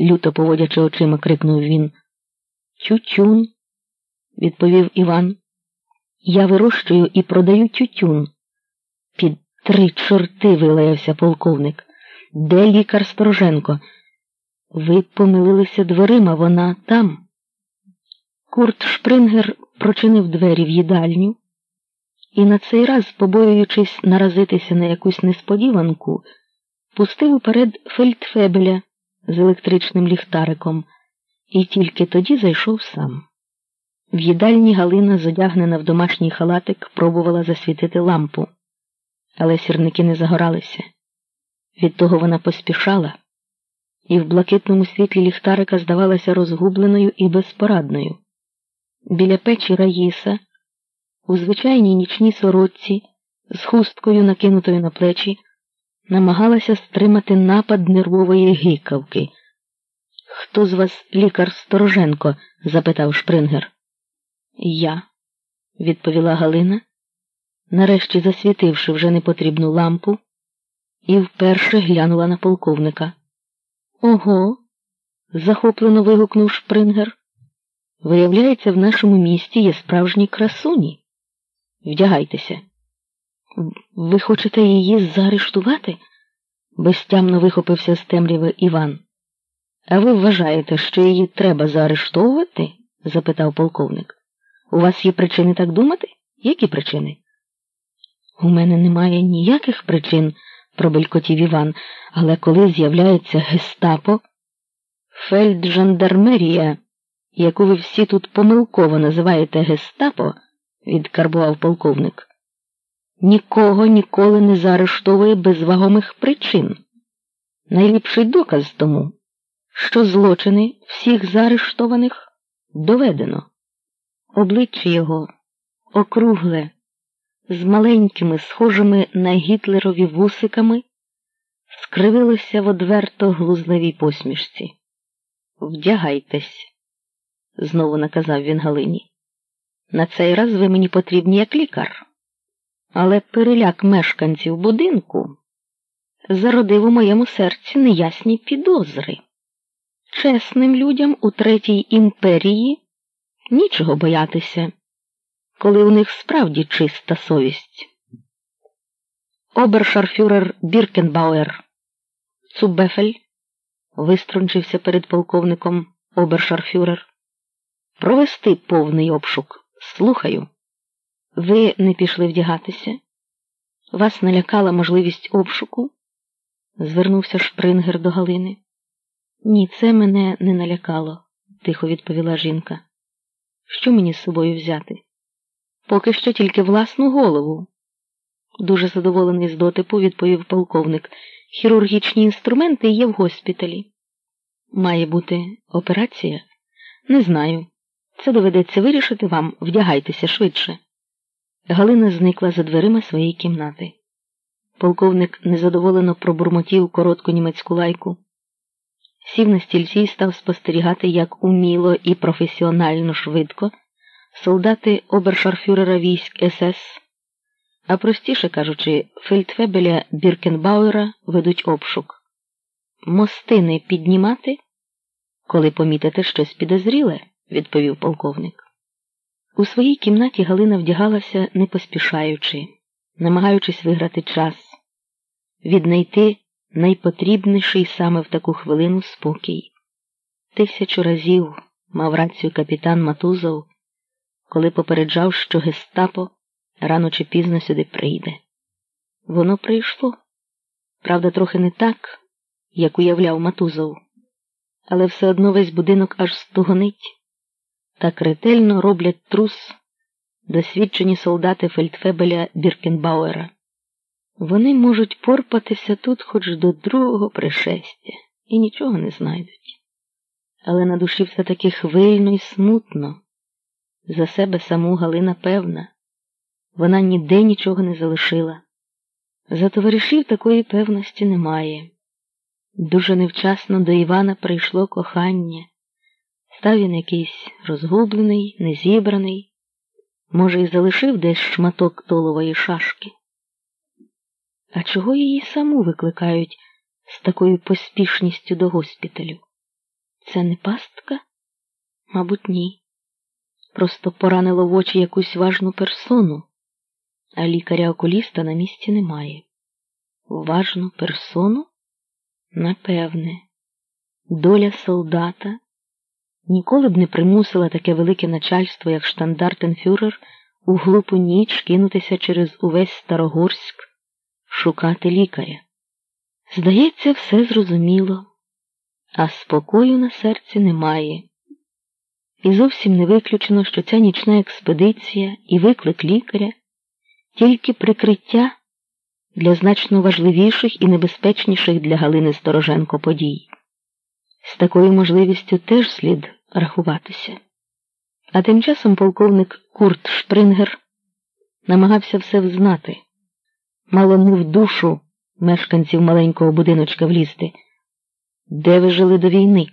люто поводячи очима, крикнув він. Тютюн, відповів Іван. Я вирощую і продаю тютюн. Під три чорти вилаявся полковник. Де лікар Стороженко? Ви помилилися дверима, вона там. Курт Шпрингер прочинив двері в їдальню і на цей раз, побоюючись наразитися на якусь несподіванку, пустив уперед фельдфебеля з електричним ліхтариком і тільки тоді зайшов сам. В їдальні Галина, зодягнена в домашній халатик, пробувала засвітити лампу, але сірники не загоралися. Від того вона поспішала, і в блакитному світлі ліхтарика здавалася розгубленою і безпорадною. Біля печі Раїса, у звичайній нічній сорочці, з хусткою, накинутою на плечі, намагалася стримати напад нервової гикавки. Хто з вас лікар Стороженко? запитав Шпрингер. Я, відповіла Галина, нарешті засвітивши вже непотрібну лампу, і вперше глянула на полковника. Ого. захоплено вигукнув Шпрингер. Виявляється, в нашому місті є справжні красуні. Вдягайтеся. Ви хочете її заарештувати? безтямно вихопився з темряви Іван. А ви вважаєте, що її треба заарештовувати? запитав полковник. У вас є причини так думати? Які причини? У мене немає ніяких причин, пробелькотів Іван, але коли з'являється гестапо, фельджандармерія, яку ви всі тут помилково називаєте гестапо, відкарбував полковник, нікого ніколи не заарештовує без вагомих причин. Найліпший доказ тому, що злочини всіх заарештованих доведено. Обличчя його округле, з маленькими, схожими на гітлерові вусиками, скривилося в одверто глузливій посмішці. Вдягайтесь, знову наказав він Галині. На цей раз ви мені потрібні як лікар. Але переляк мешканців будинку зародив у моєму серці неясні підозри. Чесним людям у Третій імперії нічого боятися, коли у них справді чиста совість. Обершарфюрер Біркенбауер Цубефель виструнчився перед полковником обершарфюрер. Провести повний обшук. Слухаю. Ви не пішли вдягатися? Вас налякала можливість обшуку? звернувся Шпрингер до Галини. Ні, це мене не налякало, тихо відповіла жінка. Що мені з собою взяти? Поки що тільки власну голову. Дуже задоволений з дотипу, відповів полковник. Хірургічні інструменти є в госпіталі. Має бути операція? Не знаю. Це доведеться вирішити вам, вдягайтеся швидше. Галина зникла за дверима своєї кімнати. Полковник незадоволено пробурмотів коротку німецьку лайку, сів на стільці і став спостерігати, як уміло і професіонально швидко солдати обершарфюрера військ СС, а простіше кажучи, фельдфебеля Біркенбауера ведуть обшук. Мости не піднімати, коли помітите щось підозріле, відповів полковник. У своїй кімнаті Галина вдягалася не поспішаючи, намагаючись виграти час, віднайти найпотрібніший саме в таку хвилину спокій. Тисячу разів мав рацію капітан Матузов, коли попереджав, що гестапо рано чи пізно сюди прийде. Воно прийшло, правда, трохи не так, як уявляв Матузов, але все одно весь будинок аж стугонить. Так ретельно роблять трус досвідчені солдати фельдфебеля Біркенбауера. Вони можуть порпатися тут хоч до другого пришестя і нічого не знайдуть. Але на душі все таки хвильно і смутно. За себе саму Галина певна, вона ніде нічого не залишила. За товаришів такої певності немає. Дуже невчасно до Івана прийшло кохання. Став він якийсь розгублений, незібраний, може, і залишив десь шматок толової шашки. А чого її саму викликають з такою поспішністю до госпіталю? Це не пастка? Мабуть, ні. Просто поранило в очі якусь важну персону, а лікаря-окуліста на місці немає. Важну персону? Напевне, доля солдата ніколи б не примусила таке велике начальство, як штандартенфюрер, у глупу ніч кинутися через увесь Старогорськ, шукати лікаря. Здається, все зрозуміло, а спокою на серці немає. І зовсім не виключено, що ця нічна експедиція і виклик лікаря тільки прикриття для значно важливіших і небезпечніших для Галини Стороженко подій. З такою можливістю теж слід рахуватися. А тим часом полковник Курт Шпрингер намагався все взнати, мало не в душу мешканців маленького будиночка влізти. Де ви жили до війни?